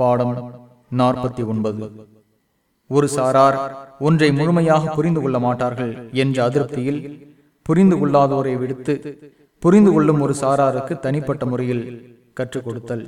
பாடம் நாற்பத்தி ஒன்பது. ஒரு சாரார் ஒன்றை முழுமையாக புரிந்து கொள்ள மாட்டார்கள் என்ற அதிருப்தியில் புரிந்து கொள்ளாதோரை விடுத்து புரிந்து கொள்ளும் ஒரு சாராருக்கு தனிப்பட்ட முறையில் கற்றுக் கொடுத்தல்.